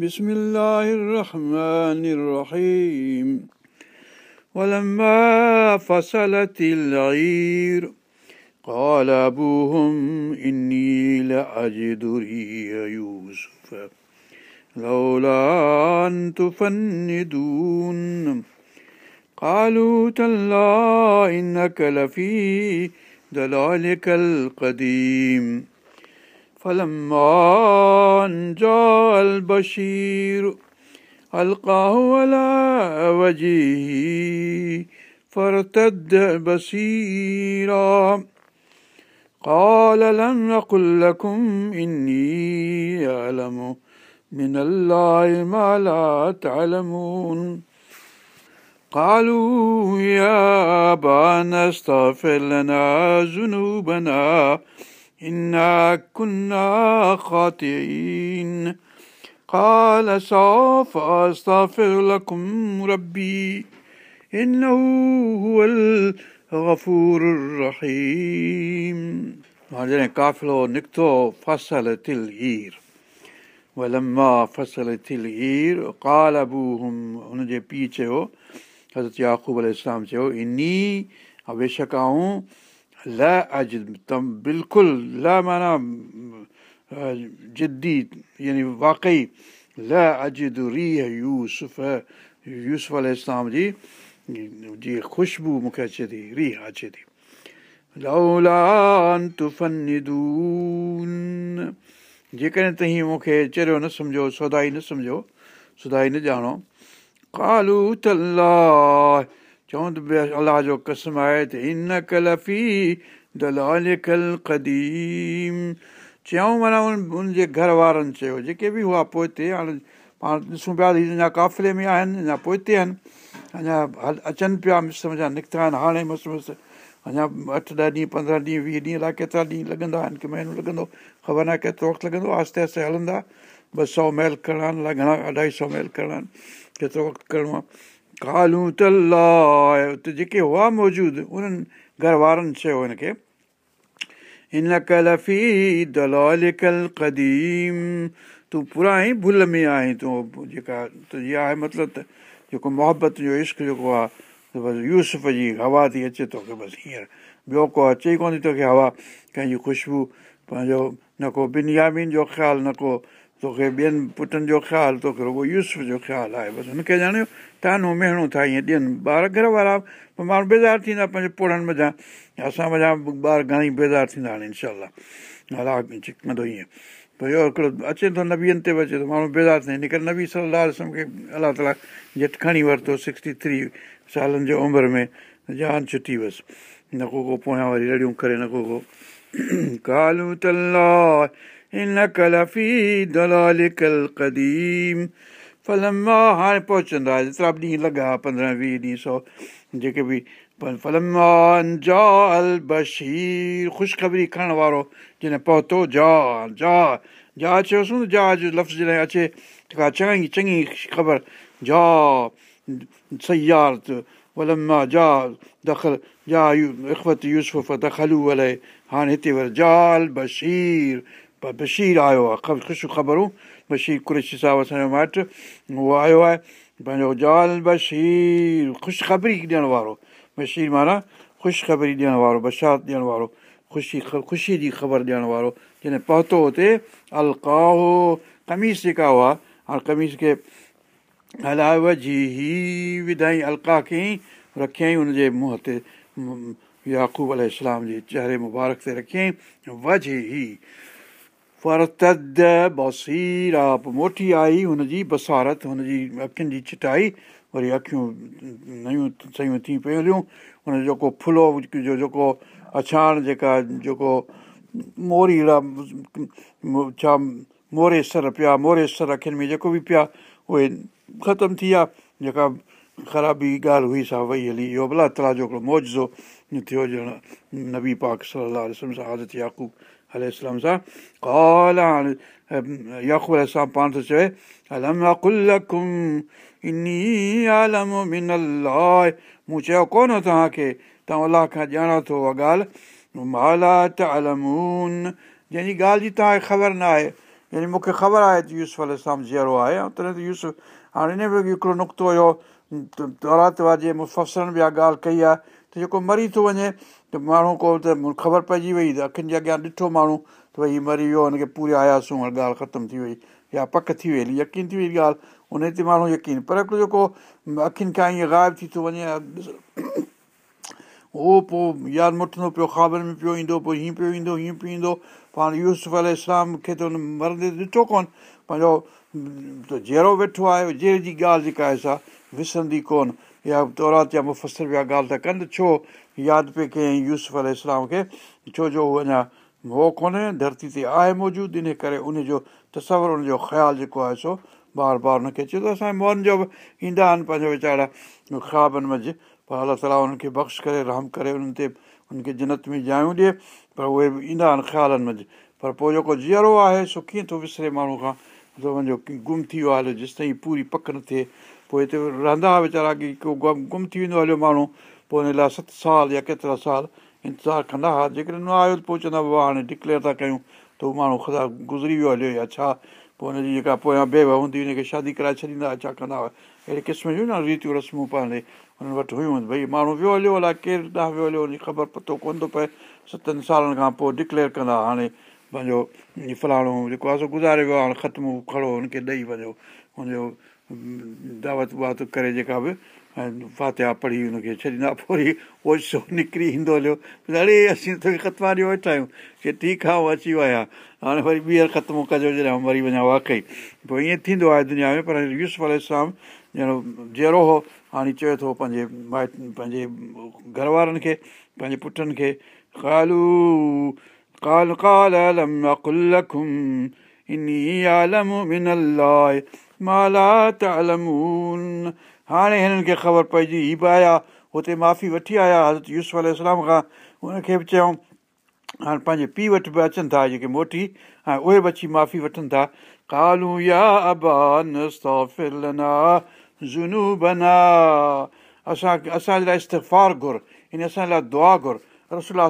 بسم الله الرحمن الرحيم ولما فصلت العير قال أبوهم إني لأجد ريح يوسف لولا أن تفندون قالوا تالله إنك لفي ضلالك القديم فلما أن جاء البشير ألقاه على وجهه فارتد بصيرا. قال لم أقل لكم إني أعلم من الله ما لا تعلمون. قالوا يا أبانا استغفر لنا ذنوبنا إنا كنا خاطئين قال سوف أستغفر لكم ربي إنه هو الغفور الرحيم जॾहिं काफ़िलो निकितो फसल तिल हीर वलमा फसल तिल हीर काल अबू हुम हुनजे पीउ चयो हज़रत याक़ूब अल इस्लाम चयो इनी बेशक आऊं ل اڄ تم بلڪل ل معنيٰ جدي يعني واقعي ل اجد ريهه يوسف يوسف ال اسلام جي جيئن خوشبو مون کي اچي ٿي ريهه اچي ٿي جيڪڏهن توهين مون کي چريو نه سمجهو سودائي نه سمجهو سدائين نه ڄاڻو ڪالو تلاهه چون ته الله جو قسم آهي ته ان قلفي دلال ڪل قديم چيئون معنيٰ ان جي گهر وارن چيو جيڪي به هئا پوءِ هتي هاڻي پاڻ ڏسون پيا اڃا ڪافلي ۾ آهن اڃا پوءِ هتي آهن اڃا اچن پيا مس منهنجا نڪتا آهن هاڻي مس مس اڃا اٺ ڏهه ڏينهن پندرهن ڏينهن ويهه ڏينهن الائي ڪيترا ڏينهن لڳندا آهن ڪه مهينو لڳندو خبر نه آهي ڪيترو وقت لڳندو آهستي آهستي هلندا ٻه سؤ ميل ڪرڻا آهن الائي گهڻا اڍائي سؤ ميل ڪرڻا آهن ڪيترو وقت ڪرڻو آهي ڪالو اتي جيڪي هئا موجود انهن گهر وارن چيو هن کي هن قديم تون پراڻي ڀل ۾ آهين تون جيڪا تنهنجي آهي مطلب ته جيڪو محبت جو عشق جيڪو آهي بس يوسف جي هوا ٿي اچي توکي بس هينئر ٻيو ڪو اچي ئي ڪونه ٿي توکي هوا ڪنهن جي خوشبو پنهنجو نه ڪو بنيامين جو خيال نه ڪو توکي ٻين پٽن جو خيال توکي رڳو يوسف جو خيال آهي بس هن کي ڄاڻيو تانو ميهڻو ٿا ائين ڏين. ٻار گهر وارا پوءِ ماڻهو بيزار ٿيندا پنهنجي پوڙن مزا اسان مزا ٻار گهڻيئي بيزار ٿيندا انشا الله چڪندو ائين پوءِ اهو هڪڙو اچي ٿو نبيئن تي به اچي ٿو ماڻهو بيزار ٿئي ان ڪري نبي صلاح کي الله تالا جهٽ کڻي ورتو سڪسٽي ٿري سالن جي عمر ۾. جان ڇٽي هئس نه ڪو ڪو پويان وري رڙيون ڪري نه ڪو ڪو. ڪالو تلا هن قلفي دلال ڪل قديم فلما هاڻي پهچندا جيترا ڏينهن لڳا پندرهن ويهه ڏينهن سؤ. جيڪي به فلما جا ال بشير. خوشخبري کڻڻ وارو جڏهن پهتو جا جا جا چيوس نه جا جو لفظ جڏهن اچي جيڪا چڱي چڱي خبر جا سيارت ولما جا دخل جا اخوت يوسف دخلو الائي هاڻي هتي وري جال بشير بشير آيو آهي. خوش خبرون بشير ڪريشي صاحب اسان جو مائٽ اهو آيو آهي پنهنجو جال بشير خوشخبري ڏيڻ وارو. بشير معنيٰ خوشخبري ڏيڻ وارو بشات ڏيڻ وارو خوشي خوشيءَ جي خبر ڏيڻ وارو جڏهن پهتو هتي الڪاهو ڪميس جيڪا هئا هاڻي ڪميس کي هي وڌائي الڪا ڪيئين رکيئين هن جي منهن تي ياقوب ال جي چهري مبارڪ تي رکيئين وج هي فرتد بسير پوءِ موٽي آئي هن جي بصارت هن جي اکين جي ڇٽائي وري اکيون نيون سيون ٿي پيون هليون. هن جو جيڪو فلو جو جيڪو اڇاڻ جيڪا جيڪو موري ڇا موري سر پيا موري سر اکين ۾ جيڪو به پيا اهي ختم ٿي ويا. جيڪا خرابي ڳالهه هئي سا وئي هلي. اهو ڀلا تلا جو هڪڙو موجون ٿيو ڄڻ نبي پاڪ صلاح سان عادت ياقوب ال سان ڪال پاڻ چئي مون چيو ڪونه توهان کي توهان الله کان ڄاڻان ٿو اها ڳالهه جنهن جي ڳالهه جي توهان کي خبر نه آهي يعني مون کي خبر آهي ته يوز اسلام جيئرو آهي به هڪڙو نقطو هيو تورات واجي مفسرن به ڳالهه ڪئي آهي ته جيڪو مري ٿو وڃي ته ماڻهو ڪو ته خبر پئجي وئي ته اکين جي اڳيان ڏٺو ماڻهو ته ڀئي هيءُ مري ويو هن کي پوري آياسون ڳالهه ختم ٿي وئي يا پڪ ٿي وئي هلي يقين ٿي وئي ڳالهه ان تي ماڻهو يقين. پر هڪڙو جيڪو اکين کان ائين غائب ٿي ٿو وڃي اهو پوءِ ياد مٺندو پيو خوابن ۾ پيو ايندو پوءِ هيئن پيو ايندو هيئن پيو ايندو پاڻ يوز ال اسلام کي ته هن مرندي ڏٺو ڪونه پنهنجو جهڙو ويٺو آهي جهڙي جي ڳالهه جيڪا آهي سا وسرندي ڪونه يا اها ڳالهه ٿا ڪن ته ڇو ياد پئي ڪيئين يوز ال اسلام کي ڇو جو اهو اڃا هو ڪونهي ڌرتي تي آهي موجود ان ڪري ان جو تصور ان جو خيال جيڪو آهي سو بار بار هن کي اچي ٿو. اسان جي موهن جو به ايندا آهن پنهنجا ويچارا خوابن منجهه پر الله تالا انهن کي بخش ڪري رحم ڪري انهن تي ان کي جنت ۾ جايون ڏئي پر اهي به ايندا آهن خيالن منجهه. پر پوءِ جيڪو جيئرو آهي سو ڪيئن ٿو وسري ماڻهو کان ته وڃو گم ٿي ويو آهي هليو جيس تائين پوري پڪ نه ٿئي پوءِ هتي رهندا هئا ويچارا ڪه ڪو گم ٿي ويندو هليو ماڻهو پوءِ هن لاءِ ست سال يا ڪيترا سال انتظار ڪندا هئا جيڪڏهن نه آيو ته پوءِ چوندا بابا هاڻي ڊڪليير ٿا ڪيون ته اهو ماڻهو خدا گذري ويو هليو يا ڇا پوءِ هن جي جيڪا پويان ٻيو هوندي هن کي شادي ڪرائي ڇڏيندا هئا ڇا ڪندا هئا اهڙي قسم جون نه ريتيون رسمون پنهنجي هنن وٽ هيون ڀئي ماڻهو ويو هليو الائي ڪير ڏانهن ويو هليو هن جي خبر پتو ڪونه ٿو پئي ستن سالن کان پوءِ ڊڪليير ڪندا هاڻي پنهنجو فلاڻو جيڪو آهي سو گذاري ويو آهي هاڻي ختم کڙو هن کي ڏيئي وڃو هن جو دعوت وات ڪري جيڪا به ۽ فاتها پڙهي هن کي ڇڏيندا پوءِ وري اهو نڪري ايندو هليو. اڙي اسين توکي ختما ڏيو ويٺا آهيون. ڪه ٺيڪ آهي اهو اچي ويا هاڻي وري ٻيهر ختم ڪجو جڏهن مري وڃان واقعي. پوءِ ائين ٿيندو آهي دنيا ۾ پر يوز اسلام ڄڻو جهڙو هو هاڻي چئي ٿو پنهنجي مائٽ پنهنجي گهر وارن کي پنهنجي پٽن کي مالا ته هاڻي هنن کي خبر پئجي هيءَ به آيا هتي معافي وٺي آيا حضرت يوز اسلام کان. هن کي به چيئون هاڻي پنهنجي پيءُ وٽ به اچن ٿا جيڪي موٽي ۽ اهي به اچي معافي وٺن ٿا. ڪالو يا زنو بنا اسان اسان جي لاءِ استفار گهر ان اسان جي لاءِ دعا گهر. رسول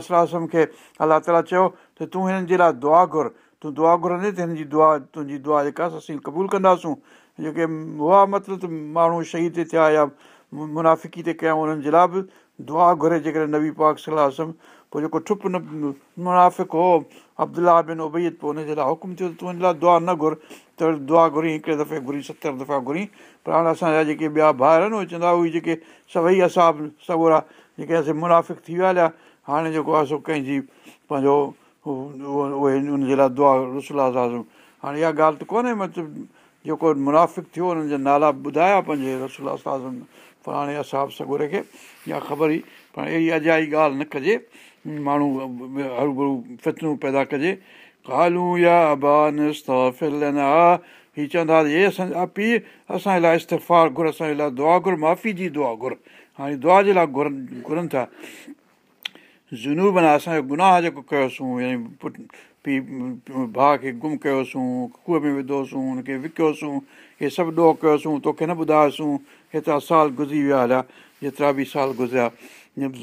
کي الله تالا چيو ته تون هنن جي لاءِ دعا گهر تون دعا گهرندي ته هن جي دعا تنهنجي دعا جيڪا اسين قبول ڪنداسون. جيڪي هئا مطلب ماڻهو شهيد تي ٿيا يا منافڪي تي ڪيا انهن جي لاءِ به دعا گهري جيڪڏهن نبي پاڪ صلاح پوءِ جيڪو ٺپ نه منافڪ هو ابدلا بن ابيت پوءِ هن جي لاءِ حڪم ٿيو ته هن لاءِ دعا نه گهر. ته دعا گهري هڪڙي دفعي گهري ستر دفعا گهري. پر هاڻي اسان جا جيڪي ٻيا ڀائر آهن اهي چوندا اهي جيڪي سڀئي اسان سگورا جيڪي اسان منافڪ ٿي ويا هاڻي جيڪو آهي سو ڪنهن جي پنهنجو اهي هن جي لاءِ دعا رسولا هاڻي اها ڳالهه ته ڪونهي مطلب جيڪو منافڪ ٿيو هنن جا نالا ٻڌايا پنهنجي رسولا سازن فلاڻي اساب سگوري کي يا خبر ئي پر اهڙي اجائي ڳالهه نه ڪجي ماڻهو هرو ڀرو فترون پيدا ڪجي ڪالو يا هيءَ چوندا هي اسان جا پيءُ اسان جي لاءِ استفار گهر اسان جي لاءِ دعا گهر معافي جي دعا گهر هاڻي دعا جي لاءِ گهرن گهرن ٿا جنوب نه اسان جو گناهه جيڪو ڪيوسين يعني پٽ پيءُ ڀاءُ کي گم ڪيوسين کوهه ۾ وڌوسين هن کي وڪيوسين اهي سڀ ڏوهه ڪيوسين توکي نه ٻڌايوسين هيترا سال گذري ويا هليا جيترا به سال گذريا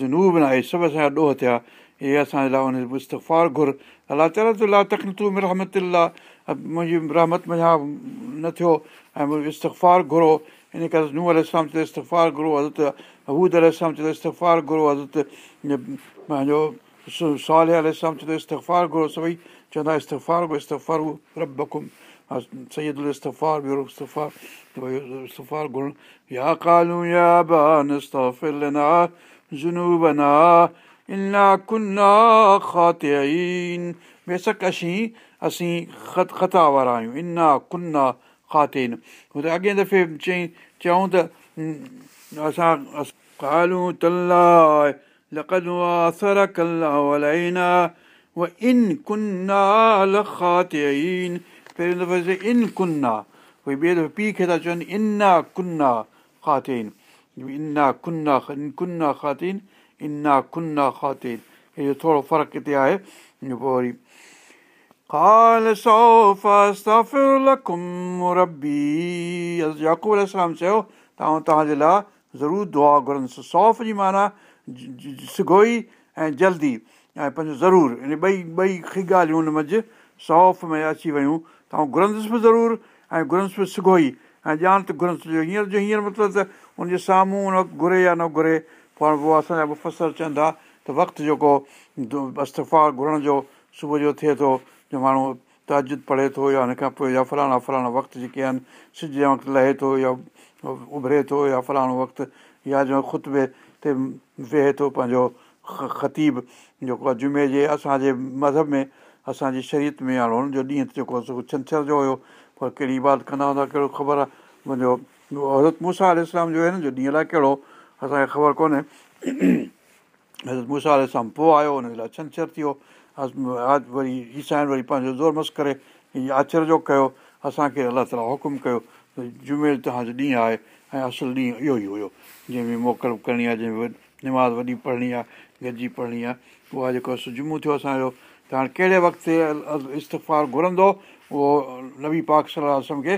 جنوب نه آهي سڀ اسان جا ڏوهه ٿيا اهي اسان جي لاءِ هن استفار گهر. الله تالا تالا تکن تون رحمت منهنجي رحمت منهنجا نه ٿيو ۽ منهنجو استفار گهرو ان ڪري ننهن اسلام چيو استفار گهرو حضرت هبود اسلام چيو استفار گهرو حضرت پنهنجو سال اسلام چيو استفار گهرو سڀئي چوندا کاتن بيشڪ اسين اسين خط وارا آهيون انا ڪنا کاتن هو ته اڳي دفعي چئي چيون ته اسان ان ڪنا ان وري ٻئي دفعي پيءُ کي ٿا چون انا ڪنا کاتن انا ڪنا ڪنا کاتن انا ڪنا کاتن اهو ٿورو فرق هتي آهي. پوءِ وري ياڪوب اسلام چيو توهان توهان جي لاءِ ضرور دعا گهرن صوف جي معنيٰ سگوئي ۽ جلدي ۽ پنهنجو ضرور ان ٻئي ٻئي ڳالهيون هن منجهه صوف ۾ اچي ويون ته ۽ گهرندس به ضرور ۽ گهرندس به سگهو ئي ۽ ڄاڻ ته گهرندس جو هينئر جو هينئر مطلب ته هن جي سامهون گهري يا نه گهري پاڻ پوءِ اسان جا مفسر چون ٿا ته وقت جيڪو استفا گهرڻ جو صبح جو ٿئي ٿو جو ماڻهو تاجد پڙهي ٿو يا هن کان پوءِ يا فلاڻا فلاڻا وقت جيڪي آهن سج جي وقت لهي ٿو يا اڀري ٿو يا فلاڻو وقت يا جو ختبي تي ويهي ٿو پنهنجو خطيب جيڪو آهي جمعي جي اسان جي مذهب ۾ اسان جي شريت ۾ هاڻي هن جو ڏينهن جيڪو آهي ڇنڇر جو هيو پر ڪهڙي اباد ڪندا هوندا ڪهڙو خبر آهي منهنجو حضرت موسيٰ اسلام جو آهي نه جو ڏينهن لاءِ ڪهڙو اسان کي خبر ڪونهي حضرت موسيٰ اسلام پوءِ آيو هن جي لاءِ ڇنڇر ٿي ويو وري ايسائن وري پنهنجو زور مس ڪري آچر جو ڪيو اسان کي الله تالا حڪم ڪيو جمعي توهان جو ڏينهن آهي ۽ اصل ڏينهن اهو ئي هيو. جنهن ۾ موڪل ڪرڻي آهي جنهن ۾ نماز وڏي پڙهڻي آهي گڏجي پڙهڻي آهي اها جيڪو جمعو ٿيو اسان جو ته هاڻي ڪهڙي وقت استفار گهرندو اهو نبي پاڪ صلاح کي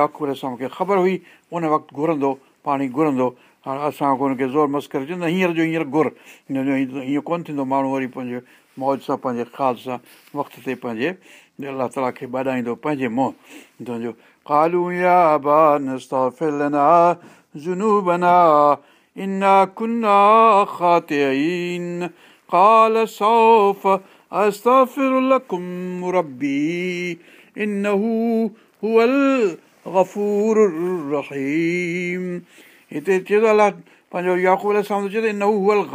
ياڪور کي خبر هئي ان وقت گهرندو پاڻي گهرندو. هاڻي اسان هن کي زور مس ڪري چوندا هينئر جو هينئر گهر. هيئن ڪونه ٿيندو ماڻهو وري پنهنجو موج سان پنهنجي خاص سان وقت تي پنهنجي تالا کي ٻاڏائيندو پنهنجي منهن تنهنجو ڪالو يا بنا انا ڪنا کاتي ڪال صوف استفر لڪم ربي انهو هئل گفور رهيم هتي الله پنهنجو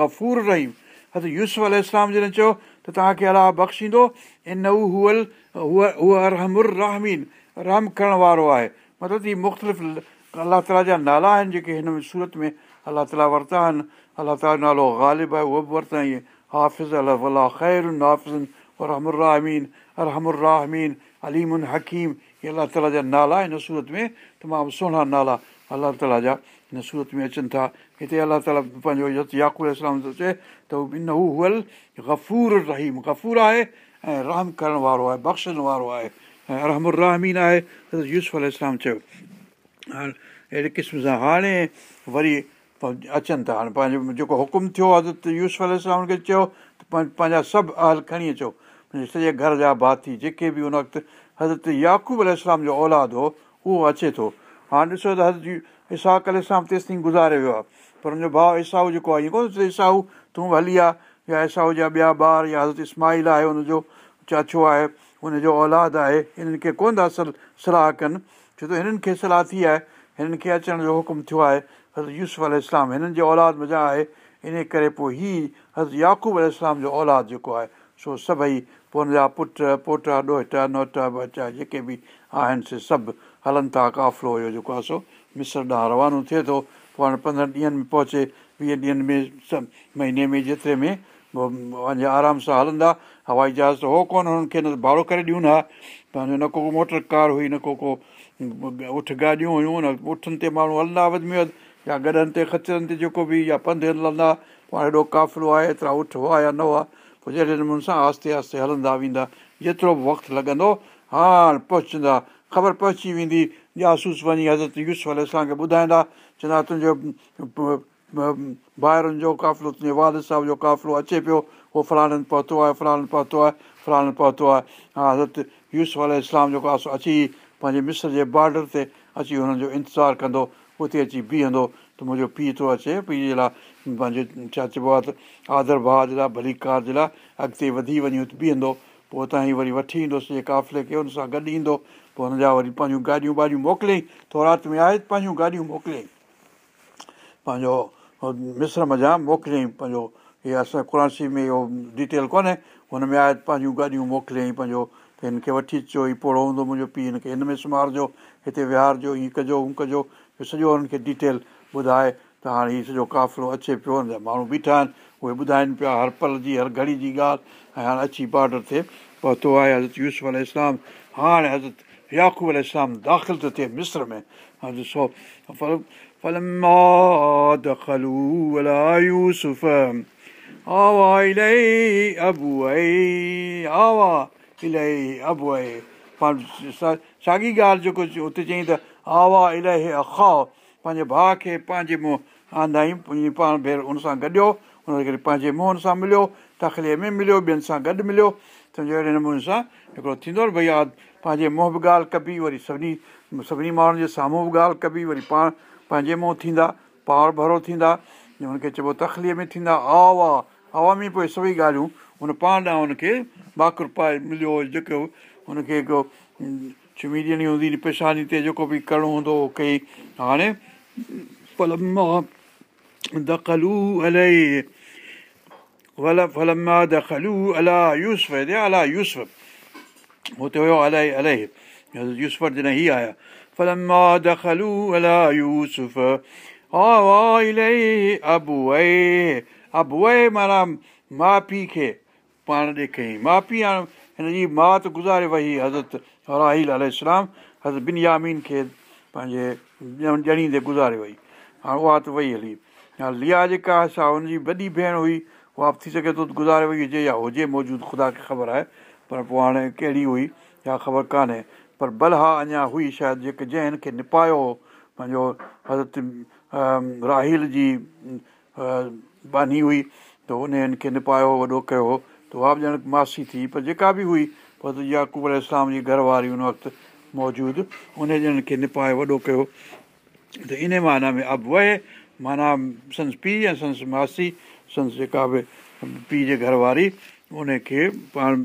گفور رهيم هٿ يوز ال اسلام جڏهن چيو ته توهان کي الله بخشيندو انهو هئل هوءَ هوءَ رهمر رهمين رحم ڪرڻ وارو آهي مطلب هيءَ مختلف الله تالا جا نالا آهن جيڪي هن سورت ۾ الله تالا ورتا آهن الله تالا جو نالو غالب آهي اهو به ورتا ائين حافظ الا خير حافظ رهمين رهمين اليمن حڪيم اهي الله تالا جا نالا هن سورت ۾ تمام سهڻا نالا الله تالا جا هن سورت ۾ اچن ٿا هتي الله تالا پنهنجو ياڪور اسلام ٿو چئي ته ان هو هئل گفور رهيم گفور آهي ۽ رحم ڪرڻ وارو آهي بخشڻ وارو آهي ۽ رهمر رهمين آهي ته يوز اسلام چيو هاڻي اهڙي قسم سان هاڻي وري اچن ٿا هاڻي پنهنجو جيڪو حڪم ٿيو حضرت يوز اسلام کي چيو ته پنهنجا سڀ اهل کڻي اچو سڄي گهر جا ڀاتي جيڪي به هن وقت حضرت ياقوب اسلام جو اولاد هو اهو اچي ٿو هاڻي ڏسو ته حضرت اساڪ اسلام تيس تائين گذاري ويو آهي پر هن جو ڀاءُ ايسائو جيڪو آهي ائين ڪونه ايسائو تون هلي آهي يا ايسائو جا ٻيا ٻار يا حضرت اسمائل آهي هن جو چاچو آهي هن جو اولاد آهي هنن کي ڪونه ٿا سل صلاح ڪن. ڇو ته هنن کي صلاح ٿي آهي هنن کي اچڻ جو حڪم ٿيو آهي حضرت يوز ال اسلام هنن جي اولاد مزا آهي ان ڪري پوءِ هيءَ حضرت ياقوب ال اسلام جو اولاد جيڪو آهي سو سڀئي پوءِ هن جا پٽ پوٽا ڏوهٽا نوٽا بچا جيڪي به آهن سي سڀ هلن ٿا ڪافلو هيو جيڪو آهي سو مسر ڏانهن روانو ٿئي ٿو پوءِ هاڻي پندرهن ڏينهن ۾ پهچي ويهه ڏينهن ۾ مهيني ۾ جيتري ۾ وڃي آرام سان هلندا. هوائي جهاز ته هو ڪونه هنن کي نه ڀاڙو ڪري ڏيون نه پنهنجو نه ڪو موٽر ڪار هئي نه ڪو ڪو اٺ گاڏيون هيون نه اٺن تي ماڻهو هلندا وڌ ۾ وڌ يا گڏن تي کچرن تي جيڪو به يا پنڌ هلندا. پوءِ هيڏو ڪافلو آهي ايترا اٺ هئا يا نه هئا پوءِ جهڙي نموني سان آستي آستي هلندا ويندا جيترو به وقت لڳندو هاڻي پهچندا خبر پهچي ويندي جاسوس وڃي حضرت يوز والي اسان کي ٻڌائيندا چوندا تنهنجو ٻاهرن جو ڪافلو تنهنجي وال صاحب جو ڪافلو اچي پيو اهو فلاڻن پهتو آهي فلاڻن پهتو آهي فلاڻن پهتو آهي. ها حضرت يوز اسلام جيڪو آهي اچي پنهنجي مسر جي بارڊر تي اچي هنن جو انتظار ڪندو اتي اچي بيهندو ته منهنجو پيءُ ٿو اچي پيءُ جي لاءِ پنهنجو ڇا چئبو آهي ته آدر ڀاءُ جي لاءِ ڀلي ڪار جي لاءِ اڳتي وڌي وڃي بيهندو پوءِ اتان ئي وري وٺي ايندو سڄي ڪافلي کي هن سان گڏ ايندو پوءِ هن جا وري پنهنجون گاڏيون واڏيون موڪليئين ٿورات ۾ آهي پنهنجون گاڏيون موڪليئين پنهنجو مسر مزا موڪليئين پنهنجو اهي اسان ڪراسي ۾ اهو ڊيٽيل ڪونهي هن ۾ آهي پنهنجون گاڏيون موڪليئين پنهنجو هن کي وٺي اچو هيءُ پوڙو هوندو منهنجو پيءُ هن کي هن ۾ سمهارجو هتي وهارجو هيئن ڪجو هونئن ڪجو سڄو هنن کي ڊيٽيل ٻڌائي ته هاڻي هيءُ سڄو ڪافلو اچي پيو هن جا ماڻهو بيٺا آهن اهي ٻڌائين پيا هر پل جي هر گهڙي جي ڳالهه ۽ هاڻي اچي بارڊر تي پهتو آهي حضرت يوز ال اسلام هاڻي حضرت ياقوب ال اسلام داخل ٿو ٿئي مسر ۾ ڏسو ساڳي ڳالهه جيڪو اتي چئي ته آوا الاهي اکا پنهنجي ڀاءُ کي پنهنجي منهن آندا آهيون پاڻ ڀير هن سان گڏيو هن کي پنهنجي منهن سان مليو تکليءَ ۾ مليو ٻين سان گڏ مليو سمجهو اهڙي نموني سان هڪڙو ٿيندو نه ڀئي پنهنجي منهن به ڳالهه ڪبي وري سڀني سڀني ماڻهن جي سامهون به ڳالهه ڪبي وري پاڻ پنهنجي منهن ٿيندا پاڻ ڀرو ٿيندا هن کي چئبو تکليءَ ۾ ٿيندا آوا عوامي پوءِ سڀئي ڳالهيون هن پاڻ ڏانهن هن کي باڪر پائي مليو جيڪو هن کي ڇمي ڏيڻي هوندي پيشاني تي جيڪو به ڪرڻو هوندو اهو ڪئي. هاڻي هتي هيو الائي الائي يوسف جڏهن يوسف ابئي معنيٰ ماءُ پيءُ کي پاڻ ڏيکاريئين ماءُ پيءُ هاڻي هن جي ماءُ ته گذاري وئي حضرت راهيل ال حضرت بن يامين کي پنهنجي ڄڻي تي گذاري وئي هاڻي اها ته وئي هلي هاڻي ليا جيڪا هن جي وڏي ڀيڻ هئي اها ٿي سگهي ٿو گذاري وئي هجي يا هجي موجود خدا کي خبر آهي پر پوءِ هاڻي ڪهڙي هئي يا خبر ڪانهي. پر بلها اڃا هئي شايد جيڪي جنهن هن کي نپايو هو پنهنجو حضرت راهيل جي باني هئي ته هن هن کي نپايو وڏو ڪيو ته اها به ڄڻ ماسي ٿي پر جيڪا به هئي ياڪوب ال اسلام جي گهر واري هن وقت موجود ان ڄڻ کي نپائي وڏو ڪيو. ته ان معنيٰ ۾ اب وهي معنيٰ سنس پيءُ ۽ سنس ماسي سنس جيڪا به پيءُ جي گهر واري ان کي پاڻ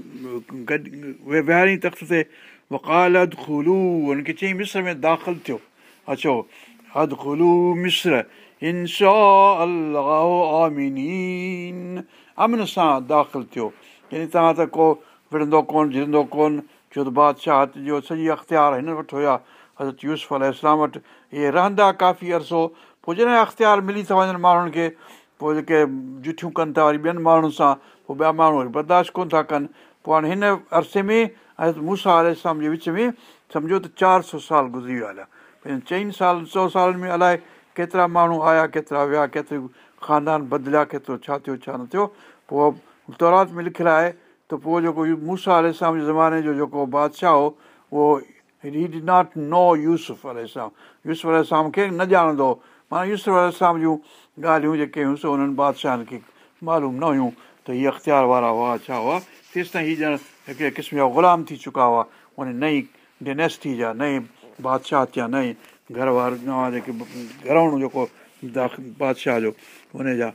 گڏ وهاريئين تخت تي وڪال اد کلو هن کي چيئين مسر ۾ داخل ٿيو. اچو اد کلو مسر آمين امن سان داخل ٿيو. يعني توهان ته ڪو وڙهندو ڪونه جهرندو ڪونه ڇو ته بادشاهه جو سڄي اختيار هن وٽ هئا. حضرت يوز ال اسلام وٽ اهي رهندا ڪافي عرصو. پوءِ جڏهن اختيار ملي ٿا وڃن ماڻهن کي پوءِ جيڪي جٺيون ڪن ٿا وري ٻين ماڻهن سان پوءِ ٻيا ماڻهو وري برداشت ڪونه ٿا ڪن. پوءِ هاڻي هن عرصي ۾ موسيٰ اسلام جي وچ ۾ سمجهو ته چار سؤ سال گذري ويا هليا پنهنجن چئن سال سؤ سالن ۾ الائي ڪيترا ماڻهو آيا ڪيترا ويا ڪيتري خاندان بدليا ڪيترو ڇا ٿيو ڇا نه ٿيو. پوءِ تورات ۾ لکيل آهي ته پوءِ جيڪو موسيٰ اسلام جي زماني جو جيڪو بادشاهه هو اهو هي ڊ ناٽ نو يوسف ال اسلام يوسف ال کي نه ڄاڻندو هو معنيٰ يوسف ال اسلام جون ڳالهيون جيڪي هيون سو هنن بادشاهن کي معلوم نه هيون ته هيءَ اختيار وارا هئا ڇا هئا. تيس تائين هيءَ ڄڻ هڪڙي قسم جا غلام ٿي چڪا هئا. ان نئي ڊينيسٽي جا نئي بادشاهه ٿيا نئي گهر وارا نوان جيڪي گهروڻو جيڪو بادشاهه جو هن جا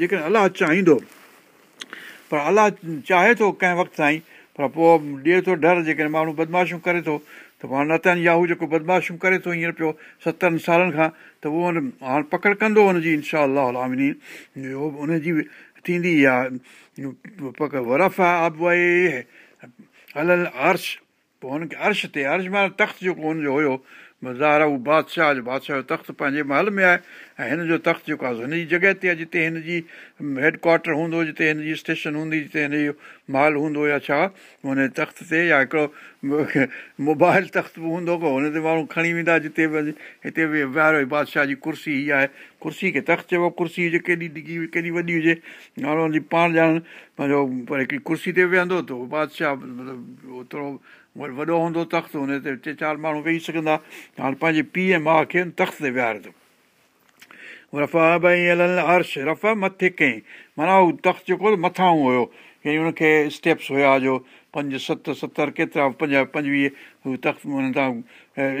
جيڪڏهن الله چاهيندو پر الله چاهي ٿو ڪنهن وقت تائين پر پوءِ ڏئي ٿو ڊر جيڪڏهن ماڻهو بدماشيون ڪري ٿو ته پاڻ نتن ياهو جيڪو بدماشيون ڪري ٿو هينئر پيو سترن سالن کان ته اهو هاڻي پڪڙ ڪندو هن جي انشا هن جي ٿيندي آهي. ورف آهي هلل عرش پوءِ هن کي عرش تي عرش معنيٰ تخت جيڪو هن جو هيو ظاهر آهي بادشاهه جو بادشاهه جو تخت پنهنجي مهل ۾ آهي ۽ هن جو تخت جيڪو آهي هن جي جڳهه تي آهي جتي هن جي هيڊڪواٽر هوندو جتي هن جي اسٽيشن هوندي جتي هن جو مهل هوندو يا ڇا هن تخت تي يا هڪڙو موبائل تخت به هوندو ڪو هن تي ماڻهو کڻي ويندا جتي هتي به وهارو بادشاهه جي ڪرسي هيءَ آهي ڪرسي کي تخت چئبو ڪرسي هجي ڪيڏي ڊگهي ڪيڏي وڏي هجي ماڻهو جي پاڻ ڄاڻ پنهنجو پر هڪڙي ڪرسي تي ويهندو ته اهو بادشاهه مطلب اوترو وڏو هوندو تخت هن تي ٽي چار ماڻهو ويهي سگهندا هاڻي پنهنجي پيءُ ماءُ کي تخت تي ويهاري ٿو رفا ڀئي عرش رفا مٿي ڪيئين معنيٰ تخت جيڪو مٿان هيو يعني هن کي اسٽيپس هئا جو پنج ست ستر ڪيترا پنج پنجويهه تخت هن تان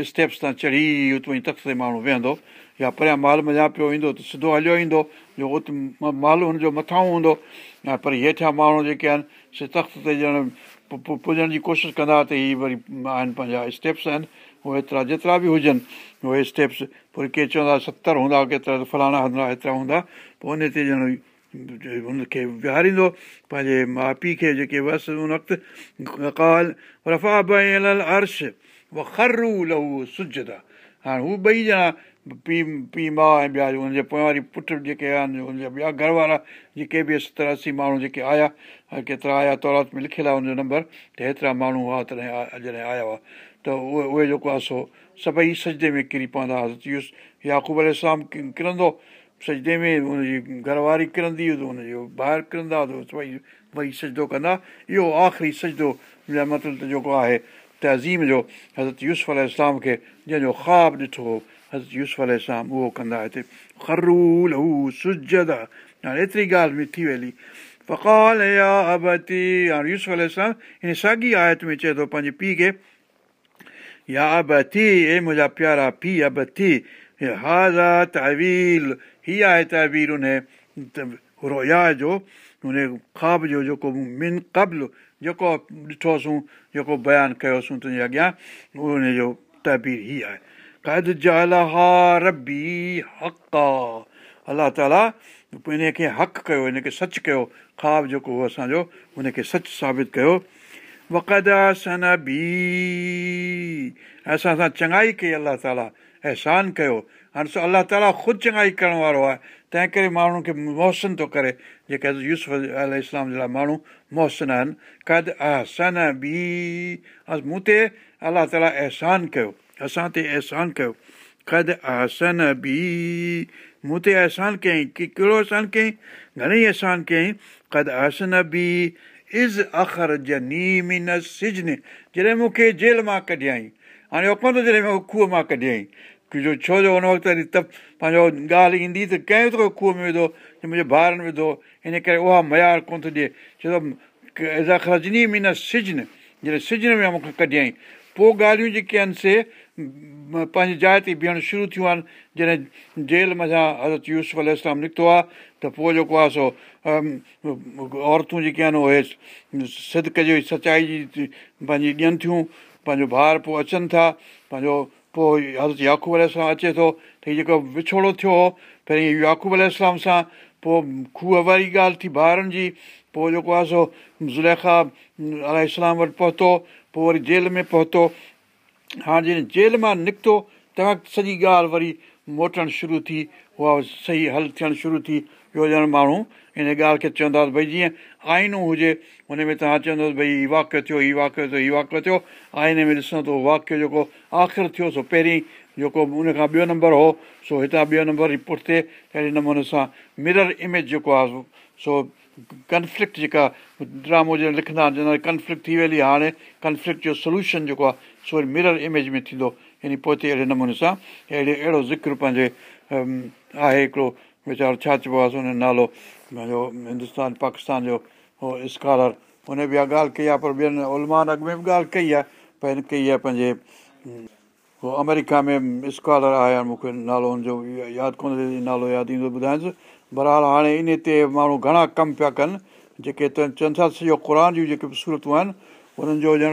اسٽيپس تان چڙهي اتان تخت تي ماڻهو ويهندو يا پريان مال مڃان پيو ايندو ته سڌو هليو ايندو جو اتي مال هن جو مٿان هوندو ۽ پر هيٺيان ماڻهو جيڪي آهن سي تخت تي ڄڻ پڄڻ جي ڪوشش ڪندا ته هيءَ وري آهن پنهنجا اسٽيپس آهن اهي ايترا جيترا به هجن اهي اسٽيپس پوءِ ڪير چوندا ستر هوندا ڪيترا فلاڻا هوندا ايترا هوندا پوءِ ان تي ڄڻ هن کي وهاريندو پنهنجي ماءُ پيءُ کي جيڪي هئس ان وقت سجدا هاڻي هو ٻئي ڄڻا پيءُ پيءُ ماءُ ۽ ٻيا هن جي پويان پٽ جيڪي آهن هن جا ٻيا گهر وارا جيڪي به ستر اسي ماڻهو جيڪي آيا ڪيترا آيا تورات ۾ لکيل آهي هن جو نمبر ته هيترا ماڻهو هئا تڏهن جڏهن آيا هئا ته اهي اهي جيڪو آهي سو سڀئي سجدي ۾ ڪري پوندا هئا ياقوب ال ڪرندو سجدي ۾ هن جي گهرواري ڪرندي هئي هن جو ٻاهر ڪرندا ته سڀئي وئي سجدو ڪندا. اهو آخري سجدو مطلب ته جيڪو آهي تهزيم جو حضرت يوز اسلام کي جنهن جو خواب ڏٺو هو حضرت يوز سان اهو ڪندا هتي ايتري ڳالهه ۾ ٿي ابتي هاڻي يوز هن ساڳي آيت ۾ چئي ٿو پنهنجي پيءُ کي يا ابتي اي منهنجا پيارا پيءُ ابتي هازا طويل هيءَ آهي طويل ان رويا جو ان خواب جو جيڪو من قبل جيڪو ڏٺوسين جيڪو بيان ڪيوسين تنهنجي اڳيان ان جو تبير هيءَ آهي قد ها ربي حق الله تالا ان کي حق ڪيو هن کي سچ ڪيو خواب جيڪو هو اسان جو هن کي سچ ثابت ڪيو وقد سن بي اسان سان چڱائي ڪئي الله تالا احسان ڪيو هاڻي سو الله تالا خود چڱائي ڪرڻ وارو آهي. تنهن ڪري ماڻهن کي محسن ٿو ڪري جيڪي يوز اسلام جي ماڻهو محسن آهن. ڪد اهسن بي مون تي الله تالا احسان ڪيو اسان تي احسان ڪيو. ڪد اهسن بي مون تي احسان ڪيئين ڪه ڪهڙو احسان ڪيئين؟ گهڻيئي احسان ڪيئين. ڪد اهسن بي از اکر مين سجن جڏهن مون کي جيل مان ڪڍيئين. هاڻي ٿو جڏهن کوهه مان ڪڍيئين جو ڇو جو هن وقت وري ته پنهنجو ڳالهه ايندي ته ڪنهن ٿو کوهه ۾ وڌو منهنجي ٻارن وڌو هن ڪري اها معيار ڪونه ٿو ڏئي ڇو ته رجني مين سجن جڏهن سجن ۾ مون کي ڪڍيئين پوءِ ڳالهيون جيڪي آهن سي پنهنجي جاءِ تي بيهڻ شروع ٿيون آهن جڏهن جيل مٿان حضرت يوز اسلام نڪتو آهي ته پوءِ جيڪو آهي سو عورتون جيڪي آهن اهي سدڪ جي سچائي جي پنهنجي ڏين ٿيون پنهنجو ڀار پوءِ اچن ٿا پنهنجو پوءِ حضرت ياقوب سان اچي ٿو ته هيءُ جيڪو وڇوڙو ٿيو هو پهرين ياقوب اسلام سان پوءِ کوهه واري ڳالهه ٿي ٻارن جي پوءِ جيڪو آهي سو زليکا اسلام وٽ پهتو پوءِ وري جيل ۾ پهتو هاڻي جڏهن جيل مان نڪتو ته سڄي ڳالهه وري موٽڻ شروع ٿي اها صحيح هل ٿيڻ شروع ٿي ٻيو ڄڻ ماڻهو هن ڳالهه کي چونداسين ڀئي جيئن آئنو هجي هن ۾ توهان چوندو ڀئي هيءُ واقعو ٿيو هيءُ واقعو ٿيو هيءُ واقعو ٿيو. آئني ۾ ڏسو ته واقعو جيڪو آخر ٿيو سو پهرين جيڪو ان کان ٻيو نمبر هو سو هتان ٻيو نمبر ئي پٺتي اهڙي نموني سان مرر اميج جيڪو آهي سو ڪنفلڪٽ جيڪا ڊرامو جي لکندا آهن ڪنفلڪٽ ٿي آهي هاڻي ڪنفلڪٽ جو سوليوشن جيڪو آهي سو وري مرر اميج ۾ ٿيندو. يعني پوءِ اهڙي نموني سان اهڙي اهڙو ذڪر پنهنجي آهي هڪڙو ويچارو ڇا چئبو آهي هن نالو پنهنجو هندستان پاڪستان جو اهو سڪالر هن به اها ڳالهه ڪئي آهي پر ٻين المان اڳ ۾ به ڳالهه ڪئي آهي پر هن ڪئي آهي پنهنجي اهو آمريڪا ۾ سڪالر آيا مون کي نالو هن جو ياد ڪونهي نالو ياد ايندو ٻڌايانس برهال هاڻي ان تي ماڻهو گهڻا ڪم پيا ڪن جيڪي ته ٿا سڄو قر جون جيڪي به صورتون آهن انهن جو ڄڻ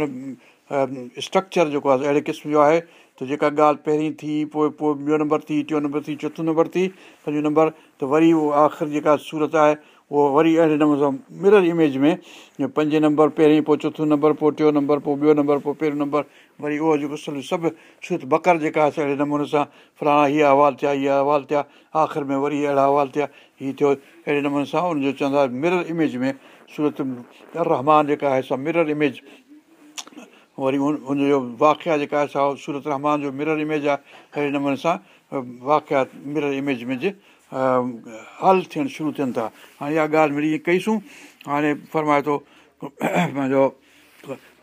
اسٽرڪچر جيڪو آهي اهڙي قسم جو آهي ته جيڪا ڳالهه پهرين ٿي پوءِ پوءِ ٻيو نمبر ٿي ٽيون نمبر ٿي چوٿون نمبر ٿي پنجو نمبر ته وري اهو آخر جيڪا سورت آهي اهو وري اهڙي نموني سان مرر اميج ۾ پنجي نمبر پهرين پوءِ چوٿون نمبر پوءِ ٽيون نمبر پوءِ ٻيو نمبر پوءِ پهريون نمبر وري اهو جيڪو سڀ سورت بڪر جيڪا آهي اهڙي نموني سان فلاڻا هيءَ احوال ٿيا هيءَ احوال ٿيا آخر ۾ وري اهڙا احوال ٿيا هيءَ ٿيو اهڙي نموني سان هن جو چوندا مرر اميج ۾ سورت رحمان جيڪا آهي سا مرر اميج وري ان هن جو واقيا جيڪا آهي سا سورت رحمان جو مرر اميج آهي اهڙي نموني سان واقيا مرر اميج ۾ هل ٿيڻ شروع ٿين ٿا. هاڻي اها ڳالهه ملي ائين ڪئيسون هاڻي فرمائي ٿو پنهنجو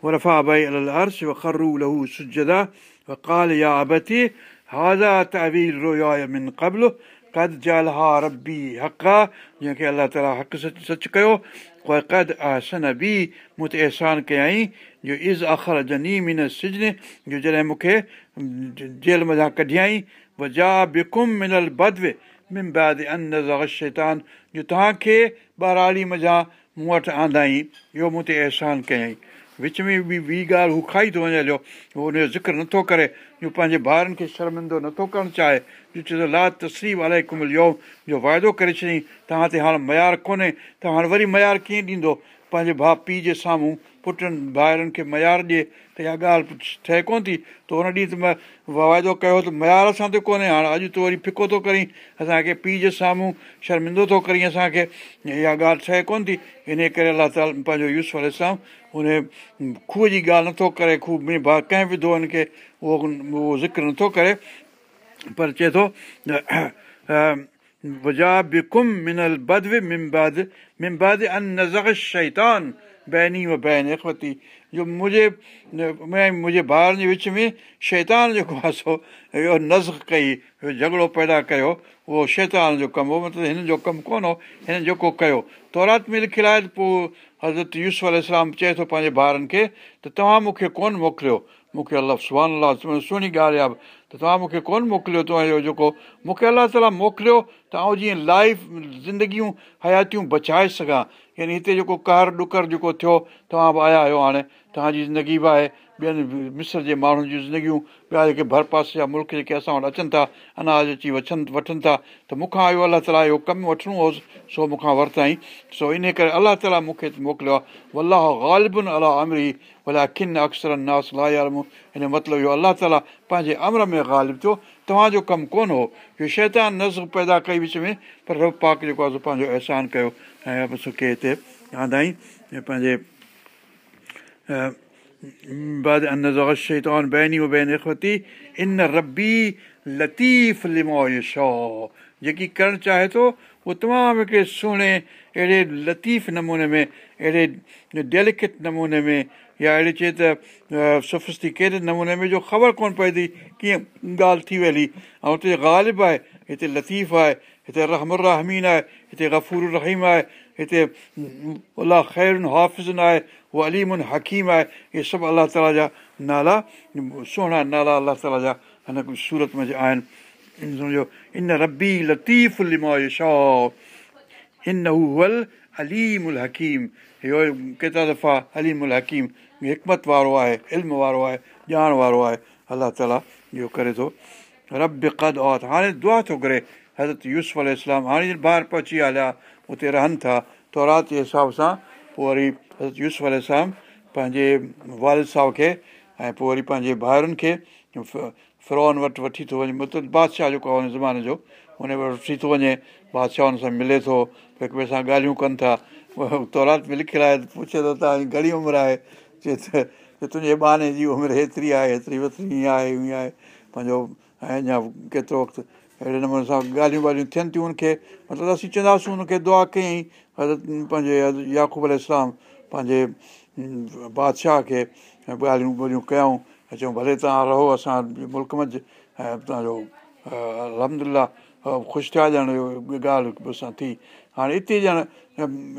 ورفا ڀئي ال عرش خرو لهو سجدا ڪال يا ابتي هازا طويل رويا من قبل ڪد جل ها ربي حق آهي جنهن کي الله تالا حق سچ سچ ڪيو ڪد اهسن به مون تي احسان ڪيئين جو از اکر جني من سجن جو جڏهن مون کي جيل مٿان ڪڍيئين وجا بڪم منل بدوي ان شيطان جو توهان کي ٻارهاڙي مزا مون وٽ آندائي اهو مون تي احسان ڪيئين وچ ۾ به ٻي ڳالهه هو کائي ٿو وڃي هليو اهو هن جو ذڪر نٿو ڪري جو پنهنجي ٻارن کي شرمندو نٿو ڪرڻ چاهي جو چئي ٿو لا تسريب الائي ڪمل يو جو واعدو ڪري ڇڏيئين توهان تي هاڻي معيار ڪونهي ته هاڻي وري معيار ڪيئن ڏيندو پنهنجي ڀاءُ پيءُ جي سامهون پٽن ڀائرن کي معيار ڏئي ته اها ڳالهه ٺهي ڪونه ٿي. ته هن ڏينهن ته مان واعدو ڪيو ته معيار اسان تي ڪونهي هاڻي اڄ تون وري ڦڪو ٿو ڪرين اسان کي پيءُ جي سامهون شرمندو ٿو ڪرين اسان کي. اها ڳالهه ٺهي ڪونه ٿي. ان ڪري الله تالا پنهنجو يوز واري سان هن کوهه جي ڳالهه نٿو ڪري کوهه ۾ ڀاءُ ڪنهن وڌو هن کي اهو اهو ذڪر نٿو ڪري. پر چئي ٿو वजा बिकुम मिनल बदव मिमबाद मिमबाद अन नज़ शैतान بيني و بين اخوتي جو منهنجي منهنجي ڀائرن جي وچ ۾ شيطان جيڪو آهي سو اهو نز ڪئي جهڳڙو پيدا ڪيو اهو شيطان جو ڪم هو مطلب هن جو ڪم ڪونه هو هن جيڪو ڪيو. تورات ۾ لکيل آهي ته پوءِ حضرت يوز الارم چئي ٿو پنهنجي ٻارن کي ته توهان مون کي ڪونه موڪليو؟ مون کي الله سڀاڻي الله سهڻي ڳالهه آهي ته توهان مون کي ڪونه موڪليو توهان جو جيڪو؟ مون کي الله تالا موڪليو ته آئون جيئن لائيف زندگيون هياتيون بچائي سگهان يعني هتي جيڪو ڪهر ڏڪر جيڪو ٿيو توهان به آيا آهيو هاڻي. توهان جي زندگي به آهي ٻين مسر جي ماڻهن جون زندگيون ٻيا جيڪي ڀر پاسي جا ملڪ جيڪي اسان وٽ اچن ٿا اناج اچي وٺن وٺن ٿا ته مون کان اهو الله تالا اهو ڪم وٺڻو هوس سو مون کان ورتئي. سو ان ڪري الله تالا مون کي موڪليو آهي الله غالبن الله امري ڀلا کن اڪثر ناس لايالمون هن مطلب اهو الله تالا پنهنجي امر ۾ غالب ٿيو توهان جو ڪم ڪونه هو. اهو شيطان نز پيدا ڪئي وچ ۾ پر رب پاڪ جيڪو آهي پنهنجو احسان ڪيو. ۽ سکي آندائي پنهنجي بعد شيطان بيني بين اخوتي ان ربي لطيف لمو شو جيڪي ڪرڻ چاهي ٿو اهو تمام هڪڙي سهڻي اهڙي لطيف نموني ۾ اهڙي ڊيلڪيٽ نموني ۾ يا اهڙي چئي ته سوفسٽڪيٽيڊ نموني ۾ جو خبر ڪونه پئي ٿي ڪيئن ڳالهه ٿي ۽ هتي غالب آهي هتي لطيف آهي هتي رهمر رهمين آهي هتي گفور رهيم آهي هتي الله خيرن هافزن آهي اهو اليمن حڪيم آهي اهي سڀ الله تالا جا نالا سهڻا نالا الله تالا جا هن سورت ۾ آهن سمجهو ان ربي لطيف ان ول اليم ال حڪيم اهو ڪيترا دفعا اليم ال حڪيم حڪمت وارو آهي علم وارو آهي ڄاڻ وارو آهي الله تالا اهو ڪري ٿو رب قد اوت هاڻي دعا ٿو ڪري حضرت يوز اسلام هاڻي ٻاهر پهچي هليا اتي رهن ٿا تورات جي حساب سان پوءِ وري يوز اسلام پنهنجي وارد صاحب کي ۽ پوءِ وري پنهنجي ڀائرن کي فرون وٽ وٺي ٿو وڃي. مطلب بادشاهه جيڪو آهي هن زماني جو هن وٽ وٺي ٿو وڃي بادشاهن سان ملي ٿو هڪ ٻئي سان ڳالهيون ڪن ٿا. تورات ۾ لکيل آهي پڇي ٿو توهان جي گهڻي عمر آهي. چئي ته تنهنجي ٻارن جي عمر هيتري آهي هيتري ويتري آهي هيئن آهي. پنهنجو ۽ اڃا ڪيترو وقت اهڙي نموني سان ڳالهيون ڳالهيون ٿين ٿيون هن کي مطلب اسين چونداسين هن کي دعا ڪيئين. حضرت پنهنجي ياقوب ال اسلام پنهنجي بادشاهه کي ڳالهيون ٻوليون ڪيون ۽ چيون ڀلي توهان رهو اسان ملڪ منجهه ۽ توهان جو الهمدلا خوش ٿيا ڄڻ ڳالهه اسان ٿي. هاڻي هتي ڄڻ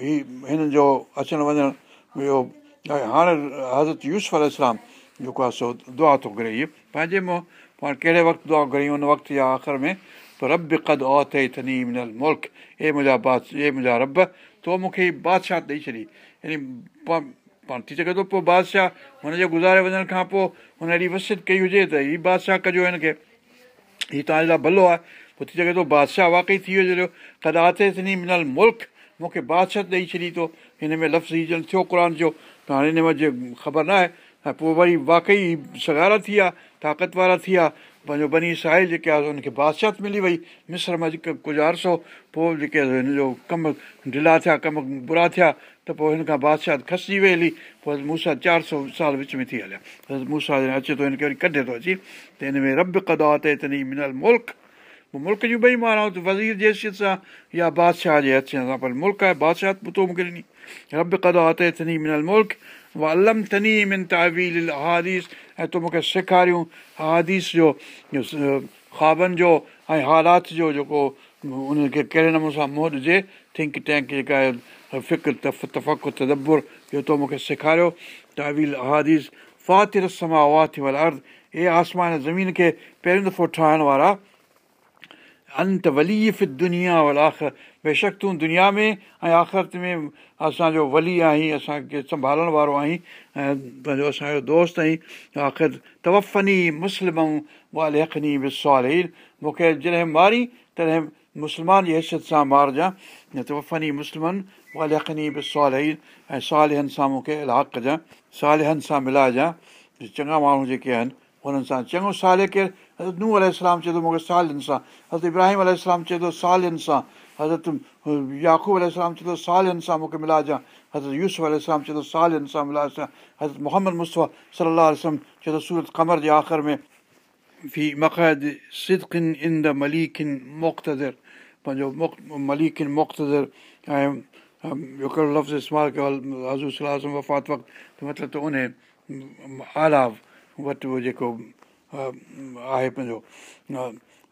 هي هنن جو اچڻ وڃڻ اهو هاڻي حضرت يوز اسلام جيڪو آهي سو دعا ٿو ڪري اهو پنهنجي منهن پاڻ ڪهڙي وقت دعا گهڻي هن وقت يا آخر ۾ ته رب ڪد اوٿي ٿني منل ملڪ اي منهنجا بعد اي منهنجا رب تو مون کي بادشاهه ڏيئي ڇڏي يعني پاڻ ٿي سگهي ٿو پوءِ بادشاهه هن جي گذاري وڃڻ کان پوءِ هن اهڙي وسيت ڪئي هجي ته هيءُ بادشاهه ڪجو هن کي هيءُ توهان جي لاءِ ڀلو آهي پوءِ ٿي سگهي ٿو بادشاهه واقعي ٿي ويو جهڙو ڪد آٿي ٿني منل ملڪ مون کي بادشاهه ڏيئي ڇڏي ٿو هن ۾ لفظ هيءُ ڄڻ ٿيو قر جو ته هاڻي هن ۾ خبر نه آهي ۽ پوءِ وري واقعي سگارا ٿي ويا طاقت وارا ٿي ويا پنهنجو بني ساحل جيڪي آهي هن کي بادشاهه ملي وئي. مسر مان جيڪي ڪجهه عرصو پوءِ جيڪي هن جو ڪم ڍلا ٿيا ڪم برا ٿيا ته پوءِ هن کان بادشاهه کسجي وئي هلي پوءِ مون سان چار سؤ سال وچ ۾ ٿي هليا. اچي ٿو هن کي وري ڪڍي ٿو اچي. ته هن ۾ رب ڪدا تي تني منل ملڪ. ملڪ جون ٻئي ته وزير جي حيثيت سان يا بادشاهه جي اچڻ سان پر ملڪ آهي بادشاهه پتو مون کي ڏني. رب ڪدا تي تني منل ملڪ. الم تني من تاويل احاديث ۽ تون مون کي سيکاريون احاديث جو خوابن جو ۽ حالات جو جيڪو ان کي ڪهڙي نموني سان موهه ڏجي. ٿنڪ ٽينڪ جيڪا آهي فڪر تف تفق تدبر اهو تو مون کي سيکاريو. تاويل احاديث فاتر سما واهه ٿي ول ارد. هي آسمان زمين کي پهريون دفعو ٺاهڻ وارا. انت وليف دنيا ول بيشڪ تون دنيا ۾۽ آخرت ۾ اسان جو ولي آهين اسان کي سنڀالڻ وارو آهين ۽ پنهنجو اسان جو دوست آهين آخر توفني مسلم وال يکني وصال مون کي جڏهن ماري تڏهن مسلمان جي حيثيت سان مارجانئ توفني مسلمن يکني وصال ۽ سالهن سان مون کي الاهه ڪجانءِ سالهن سان ملائجانئ چڱا ماڻهو جيڪي آهن هنن سان چڱو سال ڪير حضرت نو ال چئي ٿو مون کي سالن سان. حضرت ابراهيم ال چئي ٿو سالن سان حضرت ياقوب ال چئي ٿو سالن سان مون کي ملائجانئ حضرت يوز سالن سان ملائجانئ حضرت محمد چئي ٿو سورت ڪمر جي آخر ۾ مختزر پنهنجو مليڪن مختزر ۽ لفظ استعمال ڪيو حضور صلاح وفات مطلب ته ان اعليٰ وٽ جيڪو آهي پنهنجو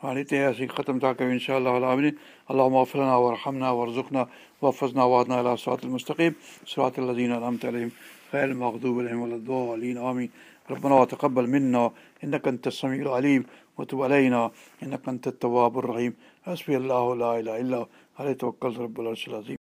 हाणे हिते असीं ख़तमु था कयूं इनशा अलाह मफ़लना वर हमना वर ज़ुख़ना वफ़ज़ना वादना अला सरात المستقيم صراط الذين أنعمت عليهم غير المغضوب عليهم ولا الضالين آمين ربنا وتقبل منا إنك أنت السميع العليم وتب علينا إنك أنت التواب الرحيم حسبي الله لا إله إلا هو عليه توكلت رب العرش العظيم